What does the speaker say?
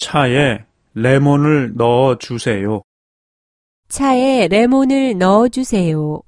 차에 레몬을 넣어 주세요. 차에 레몬을 넣어 주세요.